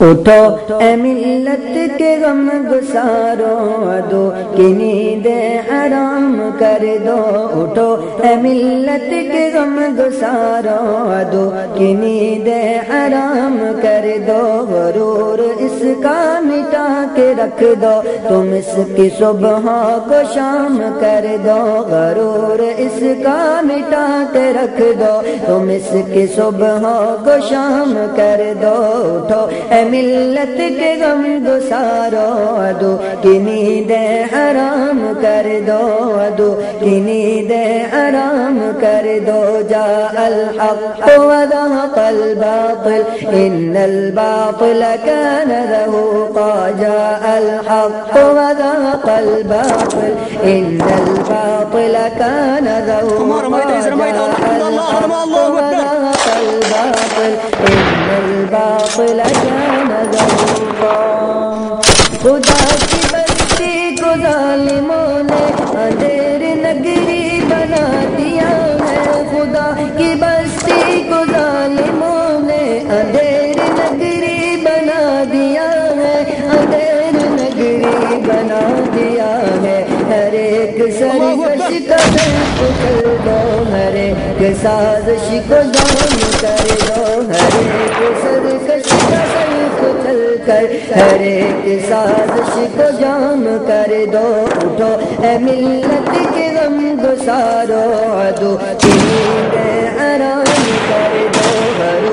اٹھو، اے ملت کے غم گسارو، ادو کی نیند حرام کر دو۔ اٹھو، اے ملت کے غم گسارو، ادو کی نیند حرام کر دو۔ غرور رکھ دو۔ تم اس کی صبح کو شام کر دو۔ غرور اس کا مٹا کے رکھ دو۔ تم اس کی صبح کو شام کر دو۔ اٹھو۔ اے ملت کے غم گسارو۔ ادو کی نیند حرام کر دو، ادو کی نیند حرام کر دو، جا الحق وذهق الباطل ان الباطل كان ذهوقا جاء الحق وذهق الباطل ان الباطل كان ذهوقا جاء الحق وذهق الباطل ان الباطل كان بستی کو ظالموں نے اندھیر نگری بنا دیا ہے اندھیر نگری بنا دیا ہے۔ ہر ایک سرکش کا دل کچل دو، ہر ایک سازش کو دام کر دو۔ ہر ایک سرکش کا دل کر، ہر ایک سازش کو جام کر دو۔ اٹھو، اے ملت کے غم گسارو ادو کی نیند آرام کر دو ہر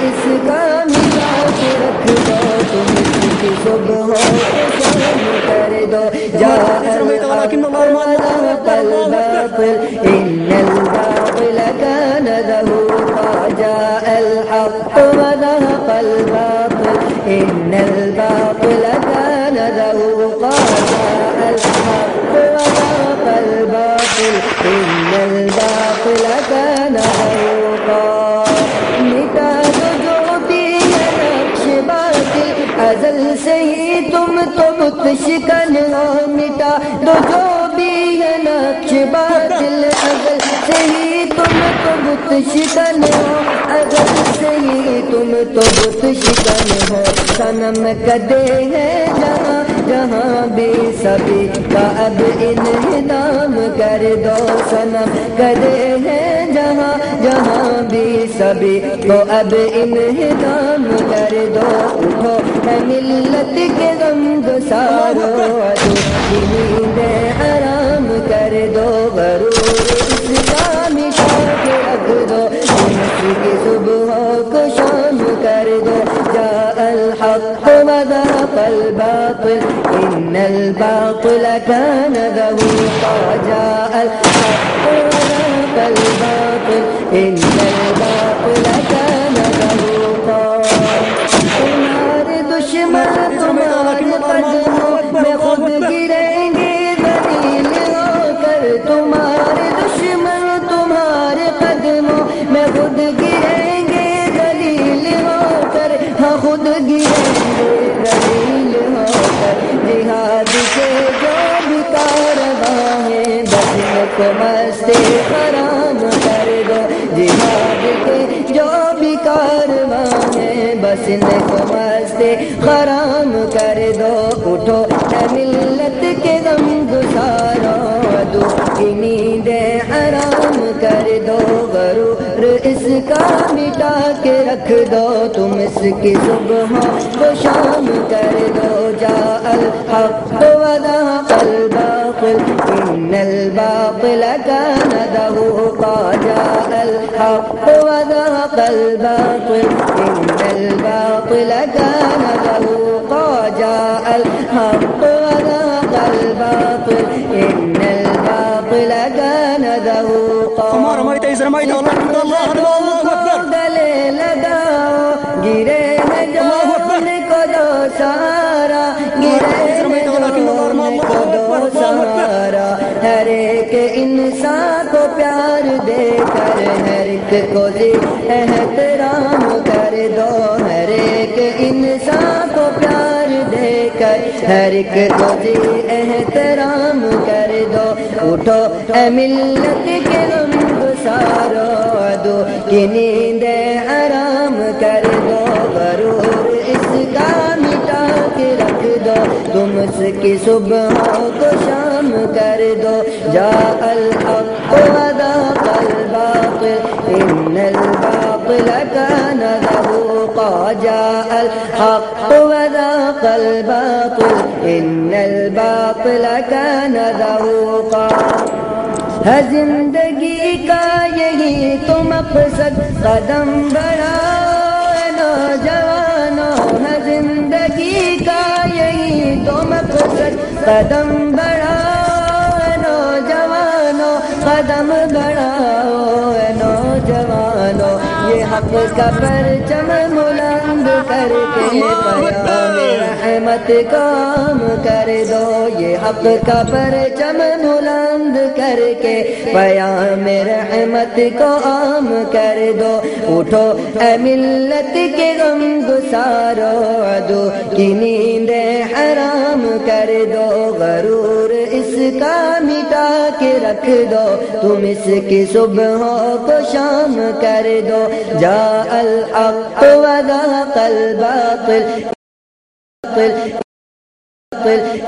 اس کا ملا کے رکھ دو تم اس کی صبح کو شام کر دو۔ جا الباطل ان الباطل كان ذهوقا جاء الحق وذهق الباطل۔ ان الباطل شکن ہو مٹا، دو جو بھی ہے نقش باطل ازل سے ہی تم تو بت شکن ہو ازل سے ہی تم تو بت شکن ہو۔ سنم کدے ہے جہاں جہاں بھی سبھی کا اب انہدام کر دو۔ سنم کدے ہے جہاں جہاں بھی سبھی کو اب انہدام کر دو۔ اٹھو ملت کے غم گسارو، ادو کی نیند حرام کر دو غرور اس کا مٹا کے رکھ دو انس کی صبح کو شام کر دو۔ جا الحق وذهب الباطل ان الباطل كان ذهوقا جاء الحق وذهب الباطل ان الباطل کو مستے حرام کر دو۔ جہاد کے جو بھی کارواں ہے بس کو مستے حرام کر دو۔ اٹھو اے ملت کے غم گزارو دکھ کی نیند حرام دو غرور اس کا مٹا کے رکھ دو، تم اس کی صبح کو شام کر دو، جا الحق وذهب الباطل، ان الباطل كان ذهوقا جاء الحق وذهب الباطل، ان الباطل كان ذهوقا سہارا کو دو سہارا ہر ایک انسان کو پیار دے کر ہر ایک کو جی احترام کر دو ہر ایک انسان کو پیار دے کر ہر ایک کو جی احترام کر دو اٹھو اے ملت کے غم گسارو دو کی نیند اس کی صبح کو شام کر دو جا الحق وذاق الباطل، ان الباطل كان ذهوقا جاء الحق وذاق الباطل، ان الباطل كان ذهوقا ہے زندگی کا یہی تو مقصد، قدم بڑھاؤ نوجوانوں قدم بڑھ یہ حق کا پرچم بلند کر کے پیام رحمت کام کر دو۔ یہ حق کا پرچم بلند کر کے پیام رحمت کو عام کر دو۔ اٹھو، اے ملت کے غم گسارو۔ عدو کی نیند حرام کر دو۔ غرور کا مٹا کے رکھ دو۔ تم اس کی صبح کو شام کر دو۔ جا الحق وذاق الباطل۔